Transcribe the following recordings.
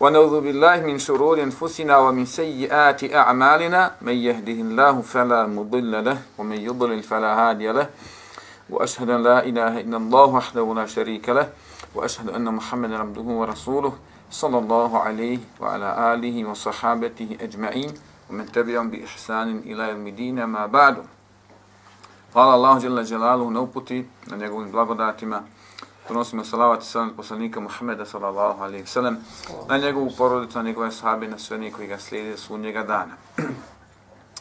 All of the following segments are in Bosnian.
ونعوذ بالله من شرور أنفسنا ومن سيئات أعمالنا من يهده الله فلا مضل له ومن يضلل فلا هادي له وأشهد أن لا إله إلا الله وحده لا شريك له وأشهد أن محمدا عبده ورسوله صلى الله عليه وعلى آله وصحابته أجمعين ومن تبعهم بإحسان إلى يوم الدين ما بعد Hvala Allah dželle dželaluhu na uputi, na njegovim. Donosimo salavat i salam poslanika Muhammeda sallallahu alaihi ve sellem na njegovu porodicu, na njegove sahabe, na sve koji ga slijede su njega dana.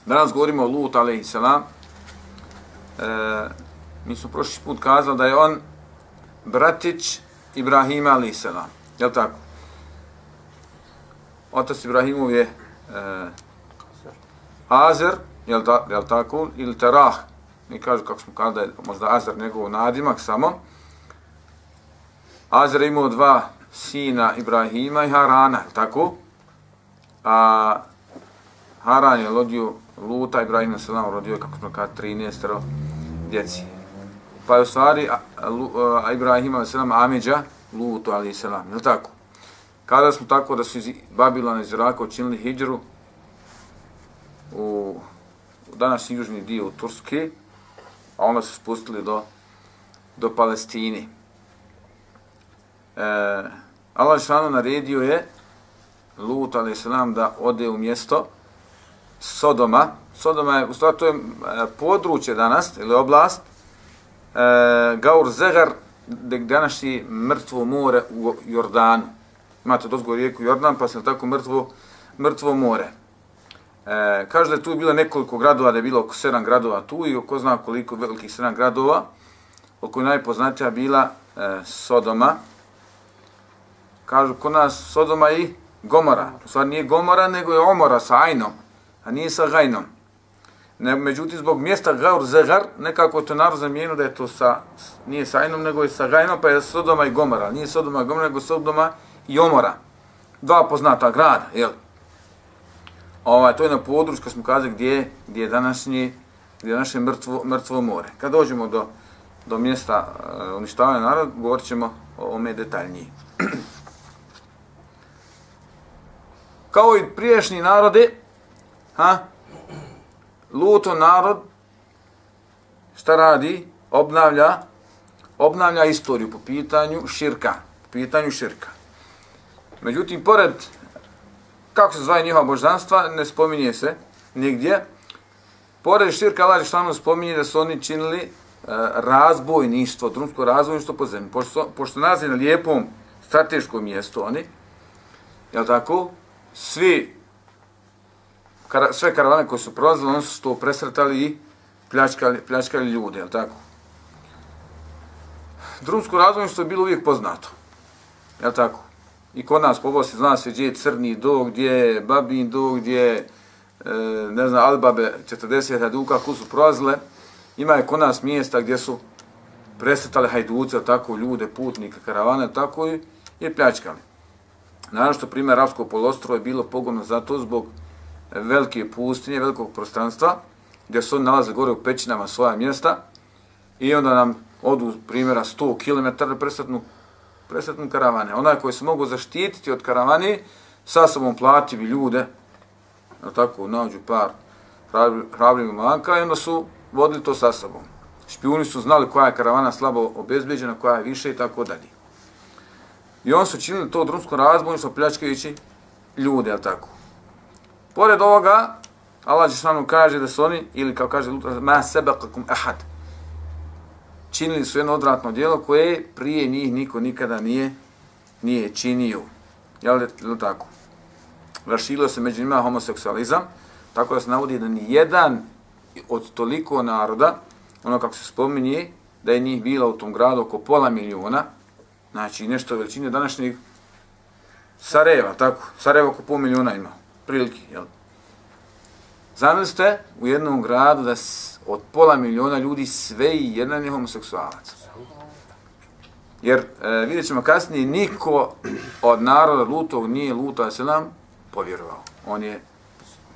Danas govorimo o Lut alaihi selam. E, mi smo prošli put kazali da je on bratić Ibrahima alaihi selam. Je tako? Otac Ibrahimov je e, Azer, je li tako? Ili Terah, mi kažu kako smo kada je možda Azer njegov nadimak samo. Azra imao dva sina Ibrahima i Harana, tako? A Haran je rodio Luta, Ibrahim se nam rodio, kako smo kada, 13 djeci. Pa je u stvari a, a, a Ibrahima se Amidža, Lutu, ali selam, je tako? Kada smo tako da su iz Babilona iz Iraka učinili hijđru u, u današnji južni dio Turske, a onda su spustili do, do Palestine. E, Allah šanu naredio je Lut, a.s. nam da ode u mjesto Sodoma. Sodoma je, u stvari, to je eh, područje danas, ili oblast, e, Gaur Zegar, gdje današnji mrtvo more u Jordanu. Imate dozgo rijeku Jordan, pa se tako mrtvo, mrtvo more. E, kaže da je tu bilo nekoliko gradova, da je bilo oko sedam gradova tu i oko zna koliko velikih sedam gradova, oko najpoznatija bila e, Sodoma. Kažu kod nas Sodoma i Gomora. U stvari nije Gomora, nego je Omora sa Ajnom, a nije sa Gajnom. Ne, međutim, zbog mjesta Gaur Zegar, nekako to narod zamijenio da je to sa, nije sa Ajnom, nego je sa Gajnom, pa je Sodoma i Gomora. Nije Sodoma i Gomora, nego Sodoma i Omora. Dva poznata grada, jel? Ovaj, to je na području, kad smo kazali, gdje, gdje je današnji, gdje je naše mrtvo, mrtvo more. Kad dođemo do, do mjesta uh, uništavanja naroda, govorit ćemo o ome detaljnije. Kao i priješnji narode, ha, luto narod, šta radi? Obnavlja, obnavlja istoriju po pitanju širka, po pitanju širka. Međutim, pored kako se zvaje njihova božanstva, ne spominje se nigdje. Pored širka Allah Žešanu spominje da su oni činili e, razbojništvo, drumsko razbojništvo po zemlji. Pošto, pošto nalazi na lijepom strateškom mjestu oni, jel tako, svi, kara, sve karavane koje su prolazile, oni su to presretali i pljačkali, pljačkali ljude, jel tako. Drumsko razbojništvo je bilo uvijek poznato, jel tako. I kod nas po Bosni zna se gdje je crni do, gdje je babin do, gdje je, e, ne znam, albabe 40 duka ko su prolazile. Ima je kod nas mjesta gdje su presretali hajduce, tako ljude, putnike, karavane, tako i i pljačkali. Naravno što primjer Arabskog polostro je bilo pogodno zato zbog velike pustinje, velikog prostranstva, gdje su oni nalaze gore u pećinama svoja mjesta i onda nam odu primjera 100 km presretnu presretnu karavane. Onaj koji se mogu zaštititi od karavane, sa sobom plati bi ljude, na tako, nađu par hrabrih manka i onda su vodili to sa sobom. Špijuni su znali koja je karavana slabo obezbeđena, koja je više i tako dalje. I oni su činili to drumsko razbojništvo pljačkajući ljude, jel tako. Pored ovoga, Allah Žešanu kaže da su oni, ili kao kaže Lutra, ma sebekakum ahad, činili su jedno odvratno djelo koje prije njih niko nikada nije nije činio. Je li, tako? Vršilo se među njima homoseksualizam, tako da se navodi da ni jedan od toliko naroda, ono kako se spominje, da je njih bila u tom gradu oko pola miliona, znači nešto veličine današnjeg Sarajeva, tako? Sarajevo oko pol miliona ima, prilike, jel? Zamislite u jednom gradu da s, od pola miliona ljudi sve i jedan je homoseksualac. Jer e, vidjet ćemo kasnije, niko od naroda Lutog nije luta se nam povjerovao. On je,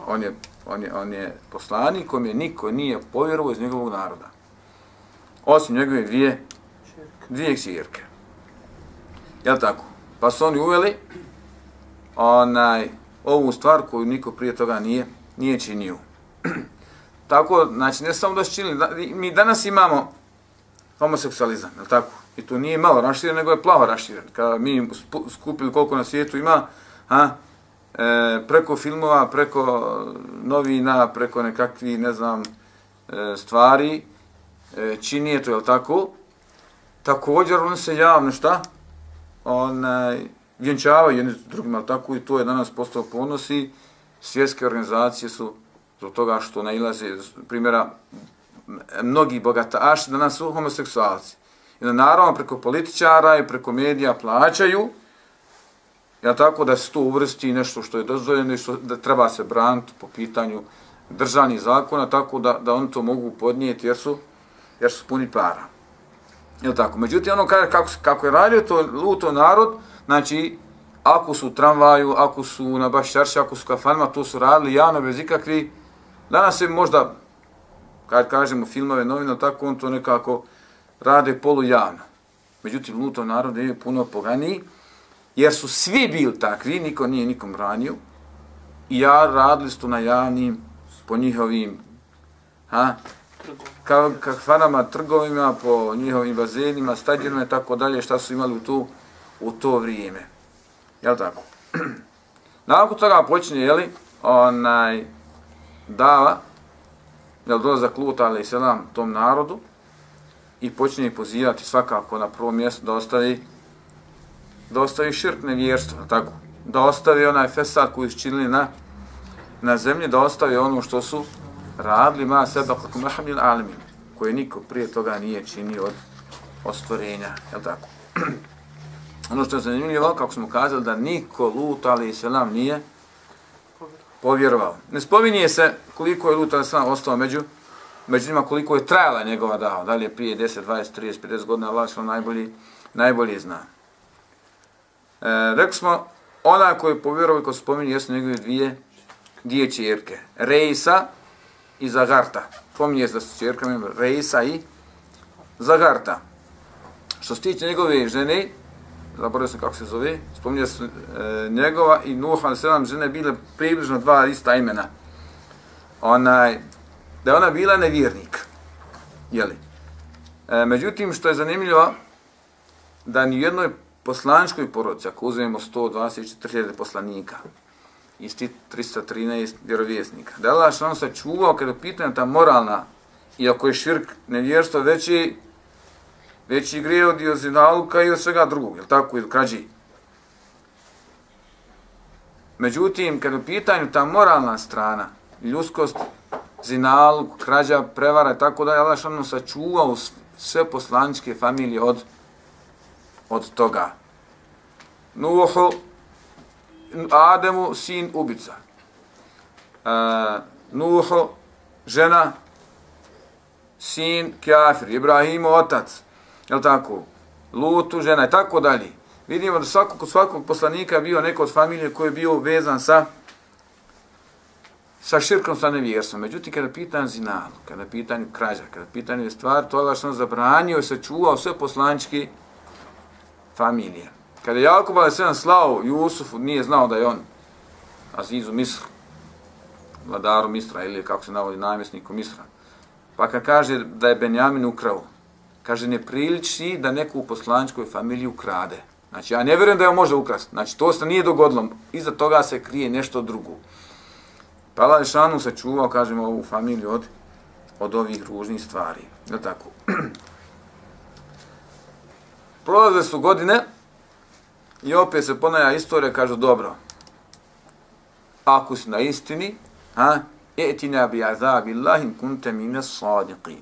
on je, on je, on je poslanik kom je niko nije povjerovao iz njegovog naroda. Osim njegove dvije, dvije ksirke. Jel tako? Pa su oni uveli onaj, ovu stvar koju niko prije toga nije, nije činio. tako, znači, ne samo da su činili, mi danas imamo homoseksualizam, jel tako? I to nije malo raširen, nego je plavo raširen. Kada mi skupili koliko na svijetu ima, ha, e, preko filmova, preko novina, preko nekakvih, ne znam, e, stvari, e, čini je to, jel tako? Također, on se javno, šta? Onaj, vjenčavaju jedni s drugima, tako i to je danas postao ponosi. Svjetske organizacije su zbog toga što nailaze, primjera, mnogi bogataši danas su homoseksualci. I da naravno preko političara i preko medija plaćaju, ja tako da se to uvrsti nešto što je dozvoljeno i što da treba se braniti po pitanju državnih zakona, tako da, da oni to mogu podnijeti jer su, jer su puni para. Jel tako? Međutim, ono kaže kako, kako je radio to luto narod, znači, ako su u tramvaju, ako su na bašćarši, ako su kafanima, to su radili javno bez ikakvi. Danas se možda, kad kažemo filmove, novine, tako on to nekako rade polu javno. Međutim, luto narod je puno poganiji, jer su svi bili takvi, niko nije nikom ranio, i ja radili su na javnim, po njihovim, ha, kao kafanama, trgovima, po njihovim bazenima, stadionima i tako dalje, šta su imali u to, u to vrijeme. Jel tako? Nakon toga počinje, jeli, onaj, dava, jel dolazak Luta, ali i selam, tom narodu, i počinje pozivati svakako na prvo mjesto da ostavi, da ostavi širk nevjerstvo, tako? Da ostavi onaj fesad koji su činili na, na zemlji, da ostavi ono što su radili ma sebe kako mahamil alimin, koje niko prije toga nije činio od ostvorenja, je tako? ono što je zanimljivo, kako smo kazali, da niko Lut, ali i selam, nije povjerovao. Ne spominje se koliko je Lut, ali selam, ostao među, među njima, koliko je trajala njegova dao, da li je prije 10, 20, 30, 50 godina, Allah što najbolji, najbolji zna. E, rekli smo, ona koju je povjerovao, ko spominje, jesu njegove dvije, dvije čerke. Reisa, i Zagarta. Pominje se da su čerkama Reisa i Zagarta. Što se tiče njegove žene, zaboravio sam kako se zove, spominje se e, njegova i Nuh, ali žene bile približno dva ista imena. Onaj, da je ona bila nevjernik. Jeli? E, međutim, što je zanimljivo, da ni u jednoj poslančkoj porodici, ako uzmemo 124.000 poslanika, iz 313 vjerovjesnika. Da Allah što on se čuvao kada pitanja ta moralna, iako je širk nevjerstvo veći, veći grije od Jozinaluka i od svega drugog, je tako, ili krađi. Međutim, kada u pitanju ta moralna strana, ljuskost, zinaluk, krađa, prevara i tako da je Allah što sačuvao sve poslaničke familije od, od toga. Nuhu, Ademu sin ubica. E, uh, Nuhu, žena, sin kafir, Ibrahimu otac, je tako? Lutu, žena i tako dalje. Vidimo da svakog, kod svakog poslanika bio neko od familije koji je bio vezan sa sa širkom sa nevjerstvom. Međutim, kada pitan zinalu, kada pitan krađa, kada pitan stvar, to je što zabranio i sačuvao sve poslančki familije. Kada je Jakub a.s. slao Jusufu, nije znao da je on Azizu Misr, vladaru Misra ili kako se navodi namjesniku Misra. Pa kad kaže da je Benjamin ukrao, kaže ne priliči da neku u poslančkoj familiji ukrade. Znači ja ne vjerujem da je on može ukrasti. Znači to se nije dogodilo. Iza toga se krije nešto drugo. Pa Allah Šanu se čuvao, kažemo, ovu familiju od, od ovih ružnih stvari. Je tako? Prolaze su godine, I opet se ponaja istorija, kažu, dobro, ako si na istini, ha, etina bi azabi Allahim kunte mine sadiqin.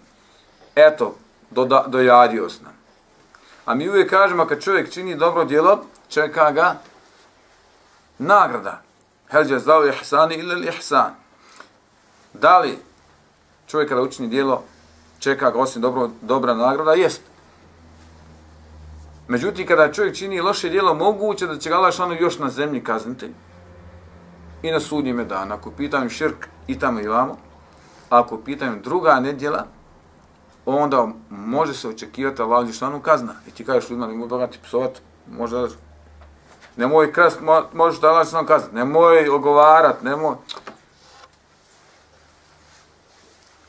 Eto, do, dojadio s nam. A mi uvijek kažemo, kad čovjek čini dobro djelo, čeka ga nagrada. Hel je zao ihsani ili ihsan. Da li čovjek kada učini djelo, čeka ga osim dobro, dobra nagrada? Jest. Međutim, kada čovjek čini loše djelo, moguće da će ga Allah šanu još na zemlji kazniti i na sudnjime dana. Ako pitanju širk i tamo i vamo, ako pitanju druga nedjela, onda može se očekivati Allah šanu kazna. I ti kažeš ljudima, nemoj bogati psovat, možda nemoj krast, mo, možeš da Allah šanu kazna, nemoj ogovarat, nemoj...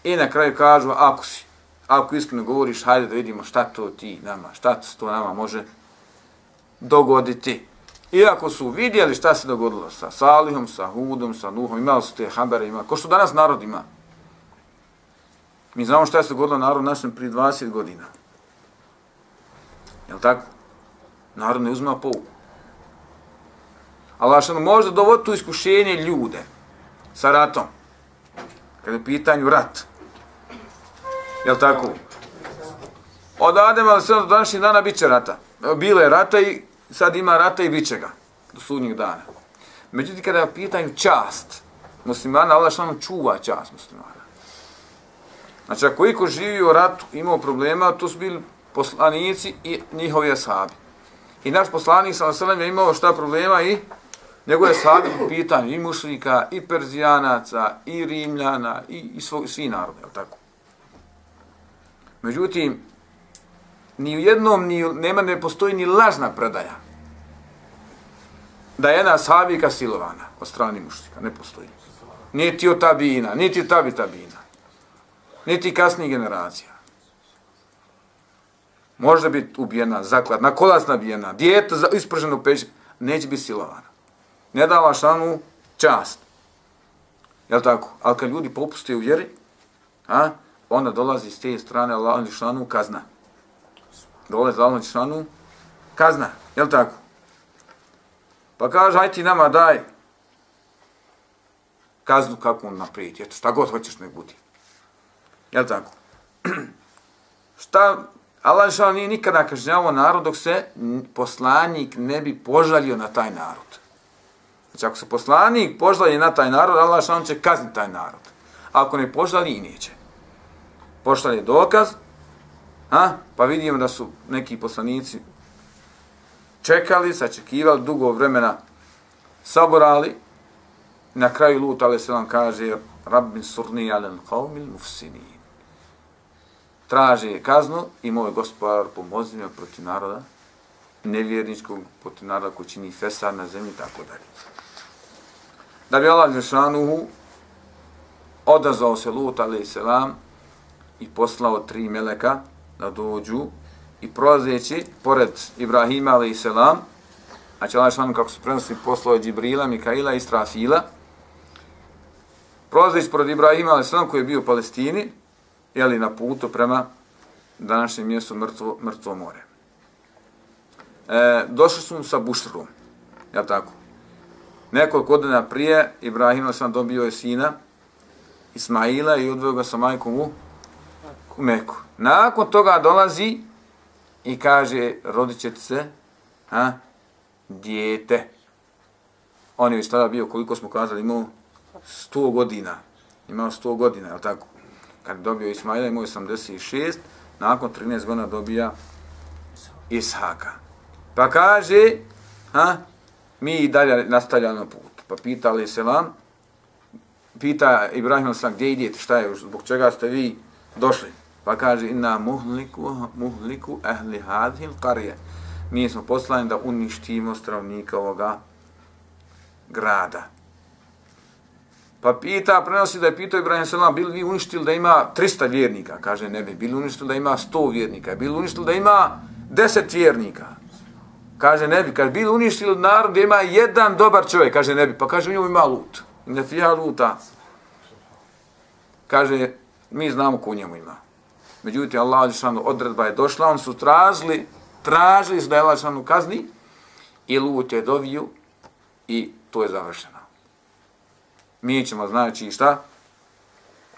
I na kraju kažu, ako si, ako iskreno govoriš, hajde da vidimo šta to ti nama, šta to nama može dogoditi. Iako su vidjeli šta se dogodilo sa Salihom, sa Hudom, sa Nuhom, imali su te habere, ima, ko što danas narod ima. Mi znamo šta se dogodilo narod našem prije 20 godina. Je tako? Narod ne uzma pouku. Allah što možda dovoditi tu iskušenje ljude sa ratom. Kada je pitanju rat. Jel tako? Od Adema ali sve do današnjih dana bit će rata. Bilo je rata i sad ima rata i bit će ga. Do sudnjeg dana. Međutim, kada je pitanju čast muslimana, Allah što čuva čast muslimana. Znači, ako iko živi u ratu, imao problema, to su bili poslanici i njihovi ashabi. I naš poslanik, sa naselem, je imao šta problema i njegove ashabi po pitanju i mušlika, i perzijanaca, i rimljana, i, i svoj, svi narode, tako? Međutim, ni u jednom ni, nema, ne postoji ni lažna predaja da je jedna sahabika silovana od strani mušnika. Ne postoji. Niti od tabina, niti tabi tabina. Niti kasnije generacija. Može biti ubijena, zaklad, na kolac nabijena, dijete isprženo u peć, neće biti silovana. Ne dala šanu čast. Jel tako? Ali kad ljudi popuste u vjeri, a, onda dolazi s te strane Allahom Lišanu kazna. Dolazi Allahom Lišanu kazna. Jel tako? Pa kaže, aj ti nama daj kaznu kako on naprijed. Eto, šta god hoćeš nek budi. Jel tako? šta Allah Lišanu nije nikada kažnjavao narod dok se poslanik ne bi požalio na taj narod. Znači, ako se poslanik požali na taj narod, Allah Lišanu će kazniti taj narod. Ako ne požali, i neće pošalje dokaz, a, pa vidimo da su neki poslanici čekali, sačekivali, dugo vremena saborali, na kraju Lut, a.s. kaže, Rabbin surni alen qavmil mufsini. Traže kaznu i moj gospodar pomozi me protiv naroda, nevjerničkog, protiv naroda koji čini fesar na zemlji, tako dalje. Da bi Allah Žešanuhu odazvao se Lut, a.s i poslao tri meleka da dođu i prolazeći pored Ibrahima alaih znači, selam, a će Allah kako se prenosi poslao Džibrila, Mikaila i Strafila, prolazeći pored Ibrahima alaih selam koji je bio u Palestini, jeli na putu prema današnjem mjestu mrtvo, mrtvo more. E, došli su mu sa Bušrom, ja tako. Nekoliko godina prije Ibrahim sam dobio je sina Ismaila i odveo ga sa majkom u u Meku. Nakon toga dolazi i kaže, rodit će se ha, dijete. On je već tada bio, koliko smo kazali, imao 100 godina. Imao 100 godina, je tako? Kad je dobio Ismaila, imao 86, nakon 13 godina dobija Ishaka. Pa kaže, ha, mi i dalje nastavljamo na put. Pa pita Ali Selam, pita Ibrahim sam gdje idete, šta je, zbog čega ste vi došli? Pa kaže inna muhliku, muhliku ehli hadhil qarje. Mi smo poslani da uništimo stravnika ovoga grada. Pa pita, prenosi da je pitao Ibrahim Salam, bili vi uništili da ima 300 vjernika? Kaže, ne bi. Bili uništili da ima 100 vjernika? Bili uništili da ima 10 vjernika? Kaže, ne bi. Kaže, bili uništili narod da ima jedan dobar čovjek? Kaže, ne bi. Pa kaže, u njemu ima lut. Ne fija luta. Kaže, mi znamo ko u njemu ima. Međutim, Allah Đelšanu odredba je došla, on su tražili, tražili su da je Allah kazni i Lut je doviju i to je završeno. Mi ćemo, znači, šta?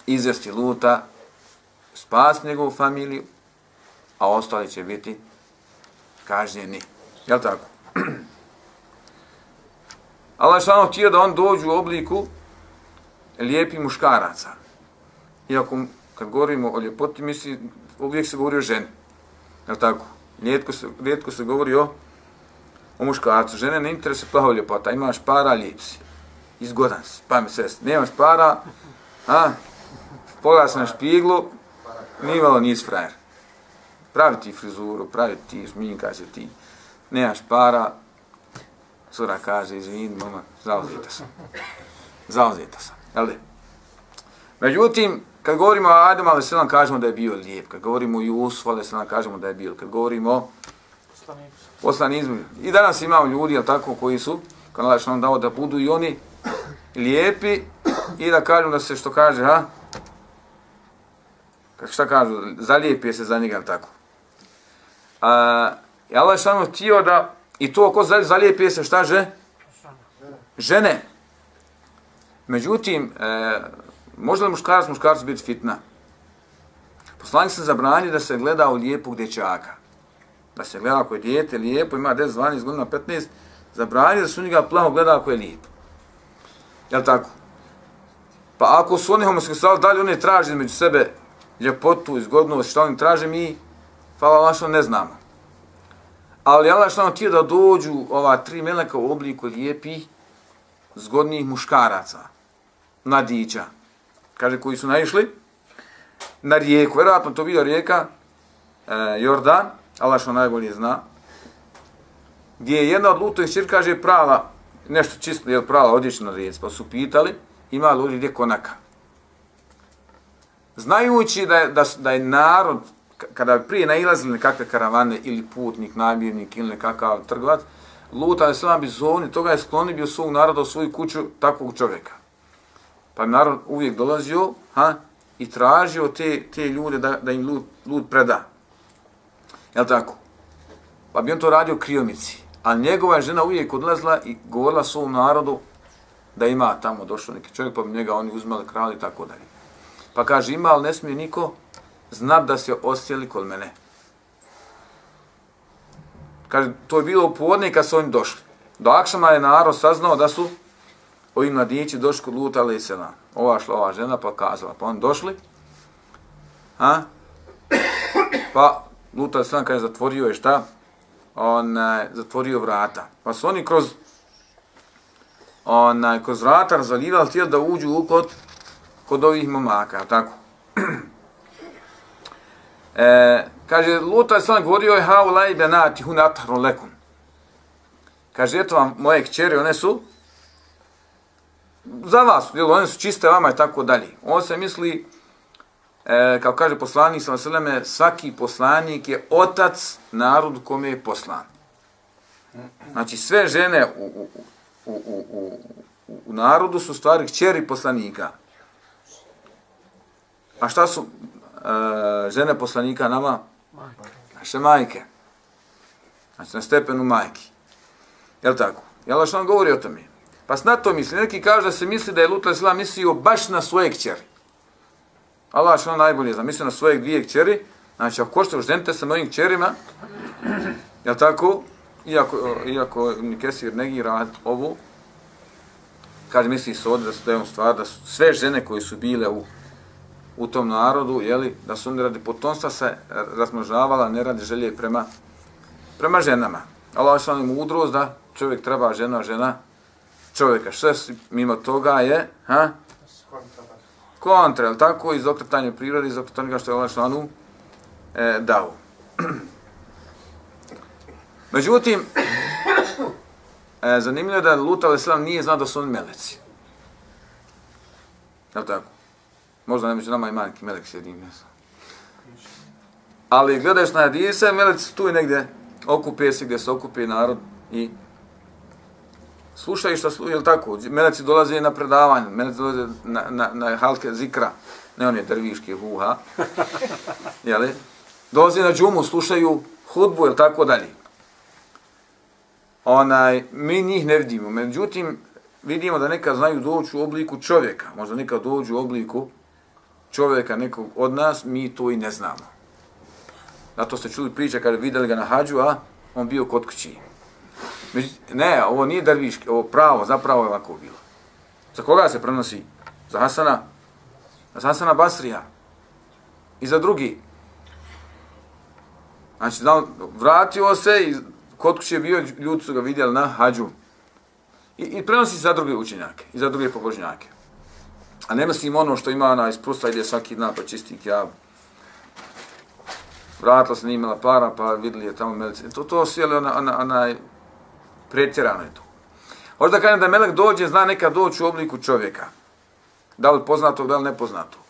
Izvesti Luta, spas njegovu familiju, a ostali će biti kažnjeni. Jel tako? Allah samo htio da on dođu u obliku lijepih muškaraca. Iako kad govorimo o ljepoti, misli, uvijek se govori o ženi. Je tako? Rijetko se, rijetko se govori o, o muškarcu. Žene ne interese plavo ljepota. Imaš para, lijep si. Izgodan si. Pa mi sest. Nemaš para, a? Pogledaj se na špiglu, nije malo nis frajer. Pravi ti frizuru, pravi ti šminka se ti. Nemaš para, Sura kaže, izvini, mama, zauzeta sam. Zauzeta sam. Jel? Međutim, kad govorimo o Adam, ali se nam kažemo da je bio lijep. Kad govorimo o Jusuf, ali se nam kažemo da je bio. Kad govorimo o poslanizmu. I danas imamo ljudi, jel tako, koji su, kad Allah nam dao da budu i oni lijepi i da kažu da se, što kaže, ha? Šta kažu? Zalijepije se za njega, jel tako? A, I Allah je samo htio da I to ko zalijepi se šta že? Žene. Međutim, e, Možda li muškarac muškarac biti fitna? Poslanik sam zabranio da se gleda u lijepog dječaka. Da se gleda ako je dijete lijepo, ima 10, 12 godina, 15, zabranio da su njega plaho gleda ako je lijep. Jel tako? Pa ako su oni homoseksuali, da li oni traži među sebe ljepotu, izgodnost, što oni traže, mi, hvala što ne znamo. Ali Allah što nam da dođu ova tri meleka u obliku lijepih, zgodnih muškaraca, mladića, kaže koji su naišli na rijeku, vjerojatno to bila rijeka e, Jordan, Allah što najbolje zna, gdje je jedna od lutovih čir, kaže, prava, nešto čisto, je prava odjeća na rijeci, pa su pitali, ima li ovdje gdje konaka. Znajući da je, da, da je narod kada prije nailazili nekakve karavane ili putnik, namjernik ili nekakav trgovac, luta je sada bi zovni, toga je skloni bio svog naroda u svoju kuću takvog čovjeka. Pa narod uvijek dolazio ha, i tražio te, te ljude da, da im lud, lud preda. Jel tako? Pa bi on to radio kriomici. A njegova žena uvijek odlazila i govorila svom narodu da ima tamo došao neki čovjek, pa bi njega oni uzmali krali i tako dalje. Pa kaže, ima, ali ne smije niko znat da se osjeli kod mene. Kaže, to je bilo u podne kad su oni došli. Do Akšama je narod saznao da su ovi mladići došli kod Luta ali se Ova šla ova žena pa kazala. Pa oni došli. A? Pa Luta ali se kaže, zatvorio je šta? On zatvorio vrata. Pa su oni kroz onaj, kroz vrata razvaljivali tijel da uđu u kod, kod ovih momaka, tako. E, kaže, Luta je sam govorio je hau laj benati hun atharu lekum. Kaže, eto vam moje kćeri, one su za vas, jel, one su čiste vama i tako dalje. On se misli, e, kao kaže poslanik sa Vasileme, svaki poslanik je otac narodu kome je poslan. Znači, sve žene u, u, u, u, u, u narodu su stvari kćeri poslanika. A šta su uh, žene poslanika nama? Naše majke. Znači na stepenu majki. Jel tako? Jel što nam govori o tome? Pa na to misli. Neki kaže da se misli da je Lut Islam mislio baš na svoje kćeri. Allah što najbolje zna. mislio na svoje dvije kćeri. Znači ako što ženite sa mojim kćerima, jel tako? Iako, iako Nikesir negira ovu, kaže misli se ovdje da su da stvar da su sve žene koje su bile u u tom narodu, jeli, da su oni radi potomstva se razmnožavala, ne radi želje prema, prema ženama. Allah što je mudrost da čovjek treba žena, žena čovjeka. Što je mimo toga je, ha? Kontra, je tako? Iz okretanja prirode, iz okretanja što je Allah članu e, dao. Međutim, e, zanimljivo je da Lut a.s. nije znao da su oni meleci. Jel tako? Možda ne među nama ima neki melek sjedim, ne znam. Ali gledaš na hadise, meleci tu i negdje okupe se gdje se okupe narod i slušaju što slušaju, je tako? Meleci dolaze na predavanje, meleci dolaze na, na, na halke zikra, ne on je drviški huha, jeli? Dolaze na džumu, slušaju hudbu, je tako dalje. Onaj, mi njih ne vidimo, međutim, vidimo da neka znaju doći u obliku čovjeka, možda neka dođu u obliku čovjeka nekog od nas, mi to i ne znamo. Zato ste čuli priče kada videli ga na hađu, a on bio kod kući. Ne, ovo nije derviški, ovo pravo, zapravo je ovako bilo. Za koga se prenosi? za Hasana, za Hasana Basrija i za drugi. Znači, znao, vratio se i kod kuće je bio, ljudi su ga vidjeli na hađu. I, i prenosi za druge učenjake i za druge pobožnjake. A ne mislim ono što ima ona iz prusta, ide svaki dan pa čisti kjab. Vratila se, nije imala para, pa vidjeli je tamo melice. To, to su, jeli, ona, ona, ona, pretjerano je to. Možda kažem da melek dođe, zna neka doći u obliku čovjeka. Da li poznatog, da li nepoznatog.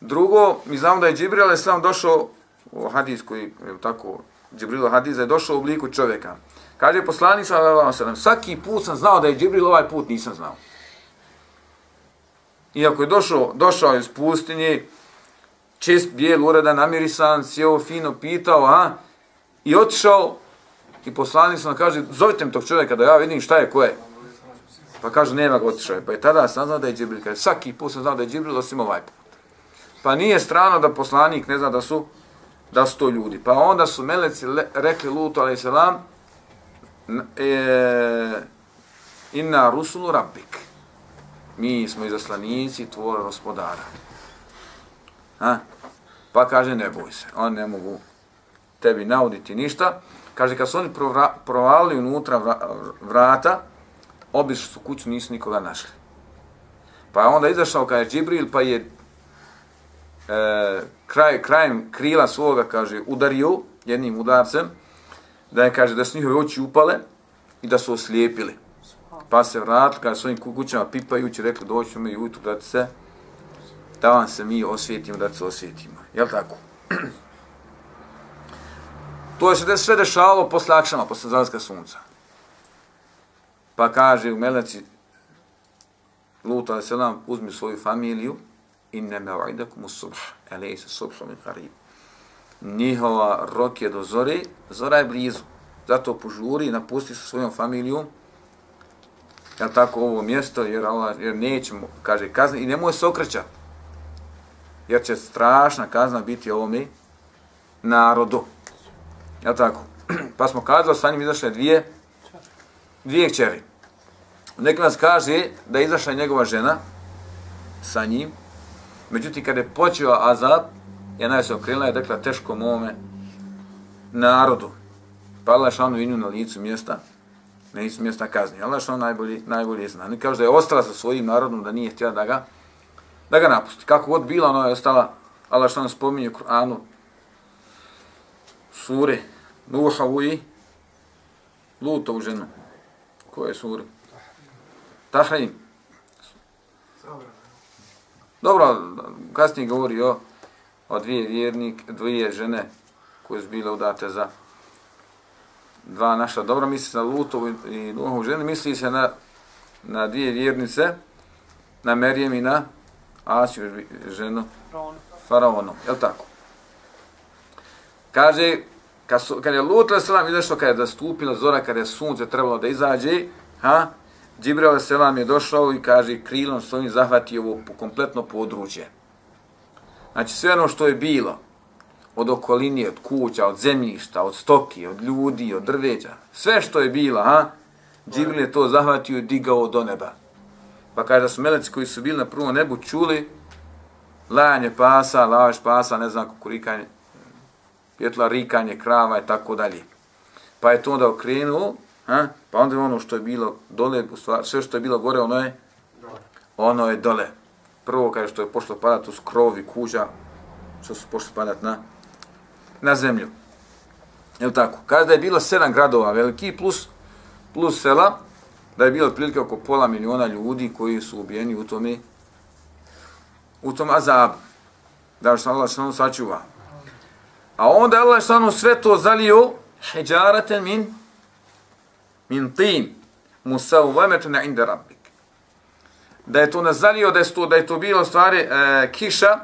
Drugo, mi znamo da je Džibril je sam došao u hadis koji, je tako, Džibril hadis je došao u obliku čovjeka. Kaže poslanik sallallahu alejhi ve svaki put sam znao da je Džibril, ovaj put nisam znao. Iako je došao, došao iz pustinje, čest bijel, uredan, namirisan, sjeo fino, pitao, a, i otišao, i poslanik sam kaže, zovite mi tog čovjeka da ja vidim šta je, ko je. Pa kaže, nema ga otišao. Pa je tada sam znao da je Džibril. Kaže, svaki put sam znao da je Džibril, osim ovaj put. Pa nije strano da poslanik ne zna da su da su to ljudi. Pa onda su meleci le, rekli Lutu a.s. E, inna rusulu rabbik. Mi smo izaslanici tvora gospodara. Ha? Pa kaže, ne boj se, oni ne mogu tebi nauditi ništa. Kaže, kad su oni provalili unutra vrata, obišli su kuću, nisu nikoga našli. Pa je onda izašao kaže, Džibril, pa je e, kraj, krajem krila svoga, kaže, udario jednim udarcem, da je, kaže, da su njihove oči upale i da su oslijepili. Pa se vratili, kaže, svojim kućama pipajući, rekli, doći mi ujutru da se, da vam se mi osvijetimo, da se osvijetimo. Jel tako? To je se sve dešavalo posle akšama, posle zalaska sunca. Pa kaže u Meleci, Lut a.s. uzmi svoju familiju, inne me uidakum u subh, elej se subhom i karib. Njihova rok je do zore, zora je blizu. Zato požuri, napusti sa svojom familijom, jel tako ovo mjesto, jer, Allah, jer nećemo, kaže, kazni, i nemoj se okrećati. Jer će strašna kazna biti ovome narodu. Ja tako? Pa smo kazali, sa njim izašle dvije, dvije kćeri. Neki nas kaže da je izašla njegova žena sa njim, međutim kada je počeo azab, je najse okrenula i rekla teško mome narodu. Pa Allah je šalno vinju na licu mjesta, na licu mjesta kazni. Allah je šalno najbolji, najbolji zna. Ne kaže da je ostala sa svojim narodom, da nije htjela da ga, da ga napusti. Kako god bila, ona je ostala, Allah što šalno spominje u Kur'anu, sure, Nuhavu i Lutovu ženu. Koje su uri? Tahrim. Dobro, kasnije govori o, o dvije vjernik, dvije žene koje su bile udate za dva naša dobra. Misli se na Lutovu i Nuhavu ženu. Misli se na, na dvije vjernice, na Merijem i na Asiju ženu Faraonu. Je li tako? Kaže, kad, su, kad je Lut a.s. izašao, kad je zastupila zora, kad je sunce trebalo da izađe, ha, Džibril a.s. je došao i kaže, krilom svojim zahvatio ovo kompletno područje. Znači sve ono što je bilo, od okoline, od kuća, od zemljišta, od stoki, od ljudi, od drveđa, sve što je bilo, ha, Džibril je to zahvatio i digao do neba. Pa kaže da su meleci koji su bili na prvom nebu čuli lajanje pasa, lavaš pasa, ne znam kukurikanje, pjetla rikanje krava i tako dalje. Pa je to onda okrenuo, ha? pa onda je ono što je bilo dole, u stvar, sve što je bilo gore, ono je, ono je dole. Prvo kaže što je pošlo padati uz krovi kuća, što su pošlo padati na, na zemlju. Je tako? Kaže da je bilo sedam gradova veliki plus, plus sela, da je bilo otprilike oko pola miliona ljudi koji su ubijeni u tome, u tom azabu. Da što Allah što sačuva. A onda Allah šanu sve to zalio hijjaraten min min tin musawwamatun inda rabbik. Da je to nazalio da je to da je to bilo stvari e, kiša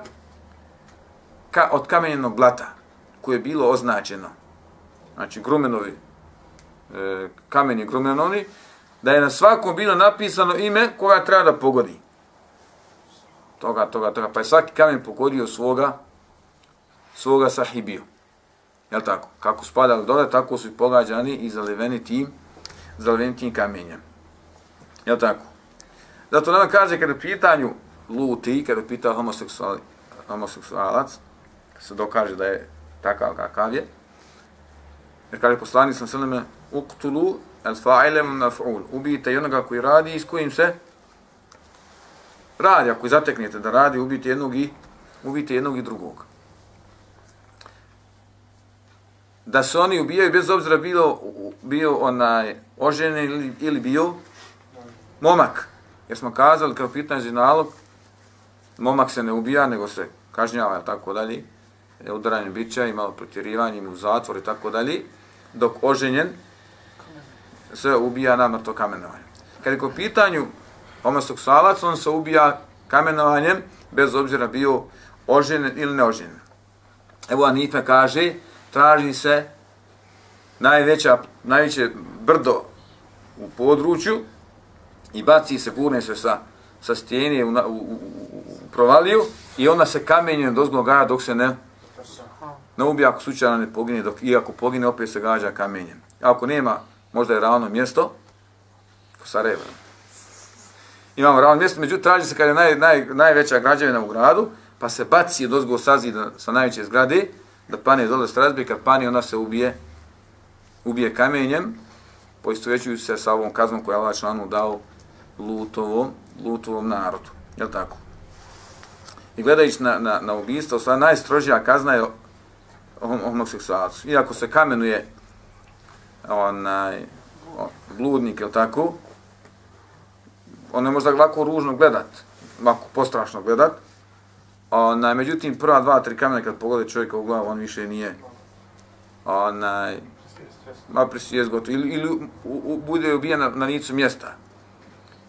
ka od kamenjenog blata koje je bilo označeno. Znači grumenovi e, kameni grumenovi da je na svakom bilo napisano ime koga treba da pogodi. Toga, toga, toga. Pa je svaki kamen pogodio svoga svoga sahibiju. Jel tako? Kako spadali dole, tako su i pogađani i zaliveni tim, zaliveni tim kamenjem. Jel tako? Zato nam kaže kada u pitanju luti, kada pita homoseksual, homoseksualac, se dokaže da je takav kakav je, jer kada je poslanik sam sveme, uktulu el fa'ilem naf'ul, fa'ul, ubijte onoga koji radi i s kojim se radi, ako zateknete da radi, ubijte jednog i, ubijte jednog i drugog. Da se oni ubijaju bez obzira bilo, bio onaj oženjen ili, ili bio momak. Jer smo kazali kao pitanje za nalog, momak se ne ubija, nego se kažnjava i tako dalje, e, udaranje bića i malo protjerivanje u zatvor i tako dalje, dok oženjen se ubija na mrtvo kamenovanje. Kad je ko pitanju homoseksualac, on se ubija kamenovanjem, bez obzira bio oženjen ili neoženjen. Evo Anife kaže, traži se najveća, najveće brdo u području i baci se, gurne se sa, sa stijene u, u, u, u provaliju i ona se kamenjem dozgo gaja dok se ne, ne ubije, ako slučajno ne pogine, dok, i ako pogine opet se gađa kamenjem. Ako nema, možda je ravno mjesto, u Sarajevo. Imamo ravno mjesto, međutim, traži se kada je naj, naj, najveća građevina u gradu, pa se baci dozgo sazida sa najveće zgrade, da pane dole strazbi, kad pani ona se ubije, ubije kamenjem, poistovećuju se sa ovom kaznom koja je Allah članu dao lutovom, lutovom narodu. Je tako? I gledajući na, na, na ubijstvo, sva najstrožija kazna je homoseksualcu. Iako se kamenuje onaj, bludnik, je tako? On ne može lako ružno gledat, lako postrašno gledat. Onaj, međutim, prva dva, tri kamena kad pogleda čovjeka u glavu, on više nije onaj, ma je gotovo, Ili, ili u, u, bude ubijen na, na licu mjesta.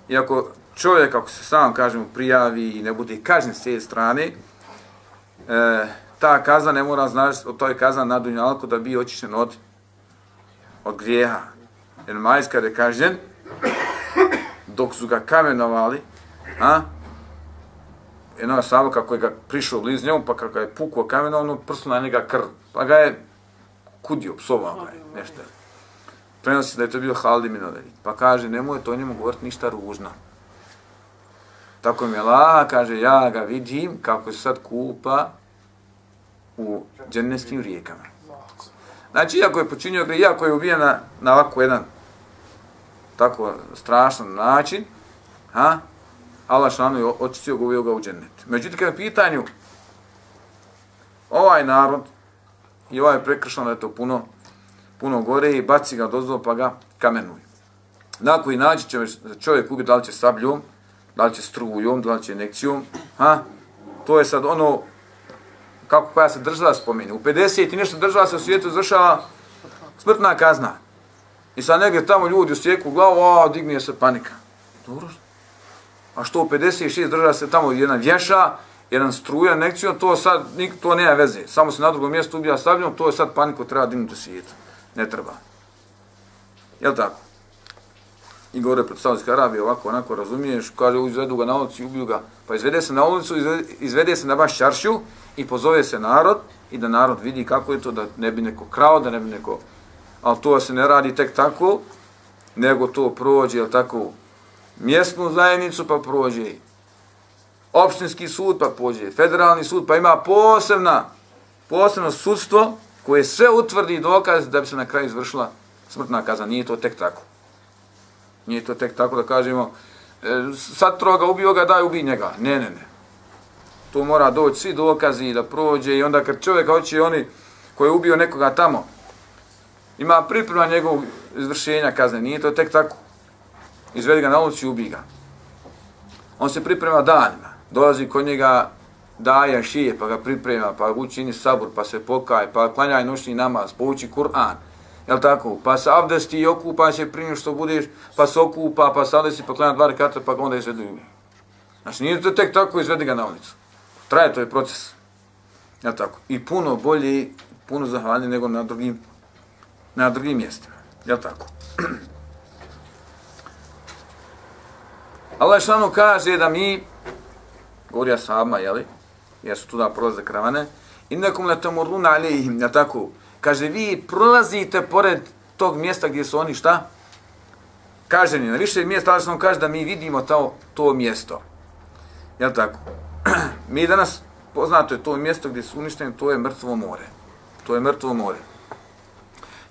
Iako čovjek, ako se sam, kažemo, prijavi i ne bude kažen s te strane, e, ta kazna ne mora znaš, od toj kazna na dunjalku da bi očišen od, od grijeha. Jer majs kada je kažen, dok su ga kamenovali, a, jedno je samo kako je ga prišao bliz njom, pa kako je pukao kamenom, ono prsu na njega krv. Pa ga je kudio, psovao ga je, nešto. Prenosi da je to bio Haldi Minodevi. Pa kaže, nemoj to njemu govoriti ništa ružno. Tako mi je Allah, kaže, ja ga vidim kako se sad kupa u dženneskim rijekama. Znači, iako je počinio gre, iako je ubijen na, na ovako jedan tako strašan način, ha, Allah šanu je očistio ga, uvio ga u džennet. Međutim, kada je pitanju ovaj narod i ovaj prekršan je to puno, puno gore i baci ga dozvo pa ga kamenuje. Nakon i nađe će čovjek ubiti da li će sabljom, da li će strujom, da li će inekcijom, ha, to je sad ono kako koja se država spomeni. U 50 i nešto država se u svijetu izvršava smrtna kazna. I sad negdje tamo ljudi u svijeku glavu, a digne se panika. Dobro. A što u 56 država se tamo jedan vješa, jedan struja, nekcijom, to sad, to nema veze. Samo se na drugom mjestu ubija stavljeno, to je sad paniko, treba dignuti u. Ne treba. Jel tako? I govore pred Saudijske Arabije, ovako, onako, razumiješ, kaže, izvedu ga na ulicu i ubiju ga. Pa izvede se na ulicu, izvede, izvede se na baš čaršiju i pozove se narod i da narod vidi kako je to, da ne bi neko krao, da ne bi neko... Ali to se ne radi tek tako, nego to prođe, jel tako, mjesnu zajednicu pa prođe opštinski sud pa pođe, federalni sud pa ima posebna, posebno sudstvo koje sve utvrdi dokaz da bi se na kraju izvršila smrtna kazna. Nije to tek tako. Nije to tek tako da kažemo, e, sad troga ubio ga, daj ubi njega. Ne, ne, ne. To mora doći svi dokazi da prođe i onda kad čovjek hoće oni koji je ubio nekoga tamo, ima priprema njegovog izvršenja kazne. Nije to tek tako. Izvedi ga na ulicu i ubi ga. On se priprema danima. Dolazi kod njega daja šije, pa ga priprema, pa učini sabur, pa se pokaje, pa klanjaj noćni namaz, pa pouči Kur'an jel tako? Pa se abdesti i okupa se prije što budeš, pa se okupa, pa se abdesti, pa klanja dva rekata, pa ga onda izvedi ime. Znači nije to tek tako izvedi ga na ulicu. Traje to je proces. Jel tako? I puno bolje, puno zahvalnije nego na drugim, na drugim mjestima. Jel tako? Allah šanu kaže da mi, govori ashabima, jeli, jer su tuda prolaze kravane, innekum le tamuruna alihim, jel tako? Kaže, vi prolazite pored tog mjesta gdje su oni šta? Kaže, na više mjesta, Allah šanu kaže da mi vidimo to, to mjesto. Jel tako? Mi danas, poznato je to mjesto gdje su uništeni, to je mrtvo more. To je mrtvo more.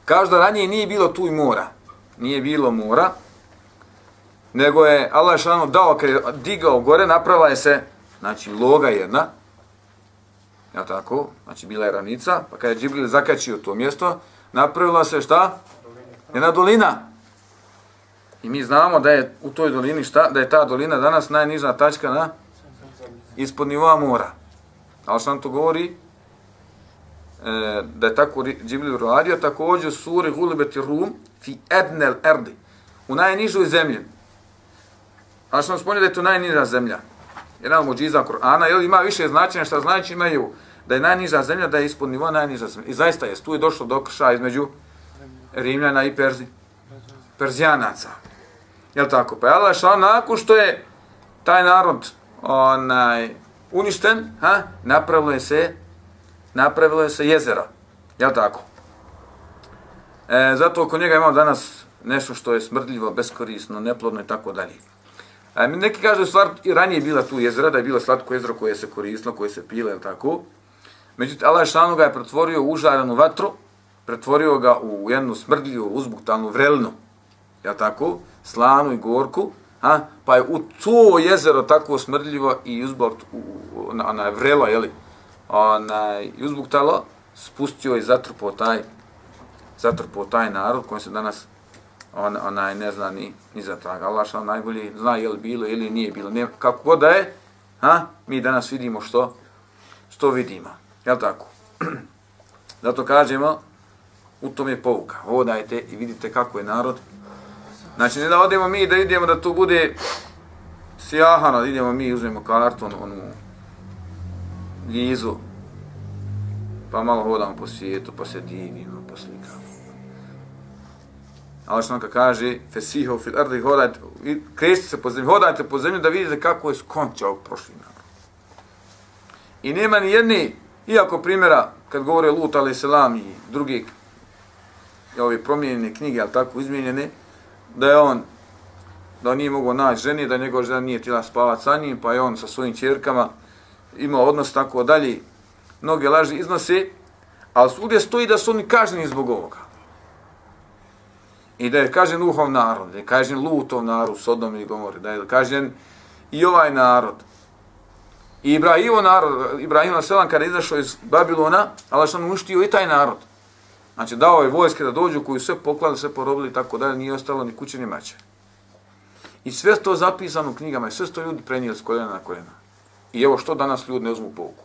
Kažu da ranije nije bilo tu i mora. Nije bilo mora, nego je Allah šalano dao, kad je digao gore, napravila je se, znači, loga jedna, ja tako, znači bila je ranica, pa kad je Džibril zakačio to mjesto, napravila se šta? Jedna dolina. I mi znamo da je u toj dolini šta? Da je ta dolina danas najniža tačka na ispod nivoa mora. Ali što nam to govori? E, da je tako Džibril radio, također u suri Gulibeti Rum fi ednel erdi. U najnižoj zemlji. A što nam da je to najniža zemlja? Jedan muđiza Kur'ana, jer ima više značenja što znači imaju da je najniža zemlja, da je ispod nivoa najniža zemlja. I zaista je, tu je došlo do krša između Rimljana i Perzi, Perzijanaca. Jel tako? Pa je Allah šao nakon što je taj narod onaj, uništen, ha, napravilo je se, napravilo je se jezera. Jel tako? E, zato oko njega imamo danas nešto što je smrdljivo, beskorisno, neplodno i tako dalje. E, neki kažu stvar ranije ranije bila tu jezera, da je bilo slatko jezero koje se koristilo, koje se pile, ili tako? Međutim, Allah šanu ga je pretvorio u užaranu vatru, pretvorio ga u jednu smrdljivu, uzbuktalnu vrelnu, jel tako? Slanu i gorku, ha? pa je u to jezero tako smrdljivo i uzbukt, ona je vrela, jeli? Ona je uzbuktalo, spustio i zatrpao taj, zatrpao taj narod koji se danas on, onaj ne zna ni, ni za traga. Allah što najbolji zna je li bilo ili nije bilo. Ne, kako god da je, ha, mi danas vidimo što, što vidimo. Jel tako? Zato kažemo, u tom je povuka. Vodajte i vidite kako je narod. Znači, ne da odemo mi da idemo da to bude sjahano, da idemo mi, uzmemo karton, onu ljizu, pa malo hodamo po svijetu, pa se divimo. Allah što kaže, fesiho fil ardi, hodajte, krećite se po zemlji, hodajte po zemlji da vidite kako je skončao prošli narod. I nema ni jedni, iako primjera, kad govore Lut, ali selam i drugi, ove promijenjene knjige, ali tako izmijenjene, da je on, da on nije mogao naći ženi, da njegova žena nije tila spavati sa njim, pa je on sa svojim čerkama imao odnos tako dalje, mnoge laži iznose, ali svugdje stoji da su oni kažnjeni zbog ovoga. I da je kažen Nuhov narod, da je kažen Lutov narod, Sodom i Gomori, da je kažen i ovaj narod. I Ibrahimo narod, Ibrahim Selan, selam kada je izašao iz Babilona, ali što uštio i taj narod. Znači dao je vojske da dođu koji sve poklali, sve porobili i tako dalje, nije ostalo ni kuće ni mače. I sve to zapisano u knjigama i sve to ljudi prenijeli s koljena na koljena. I evo što danas ljudi ne uzmu pouku.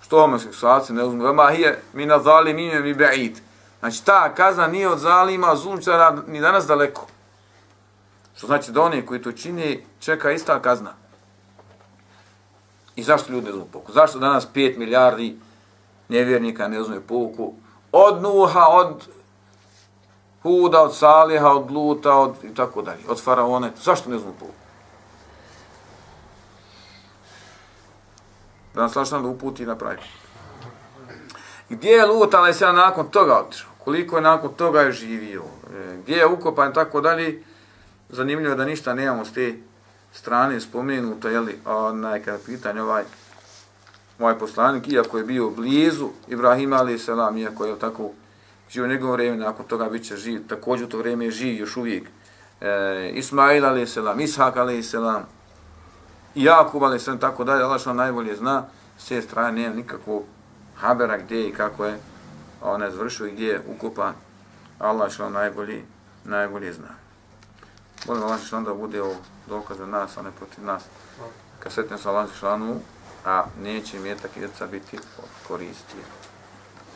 Što homoseksualci ne uzmu? Vama hije mi na zali mi mi ba'id. Znači ta kazna nije od zalima, zulumčara ni danas daleko. Što znači da oni koji to čini, čeka ista kazna. I zašto ljudi ne uzmu pouku? Zašto danas 5 milijardi nevjernika ne uzme pouku? Od Nuha, od Huda, od Saliha, od Luta, od i tako dalje, od Faraone. Zašto ne uzmu pouku? Da nas lašno da uputi na pravi. Gdje je Lut, ali se nakon toga otišao? Koliko je nakon toga je živio, e, gdje je ukopan i tako dalje, zanimljivo je da ništa nemamo s te strane spomenuto, jeli, onaj, kada pitanje ovaj, ovaj poslanik, iako je bio blizu Ibrahima, ali selam, iako je tako živio njegovo vrijeme, nakon toga bit će živ, također u to vrijeme je živ još uvijek, e, Ismail, ali selam, Ishak, ali selam, i Jakub, ali selam, tako dalje, Allah što najbolje zna, s te strane nema nikakvog habera gdje i kako je, ona je i gdje je ukupan. Allah što najbolji, najbolje zna. Molim Allah što da bude ovo dokaz za nas, a ne protiv nas. Kad sretnem sa Allah što a neće mi i djeca biti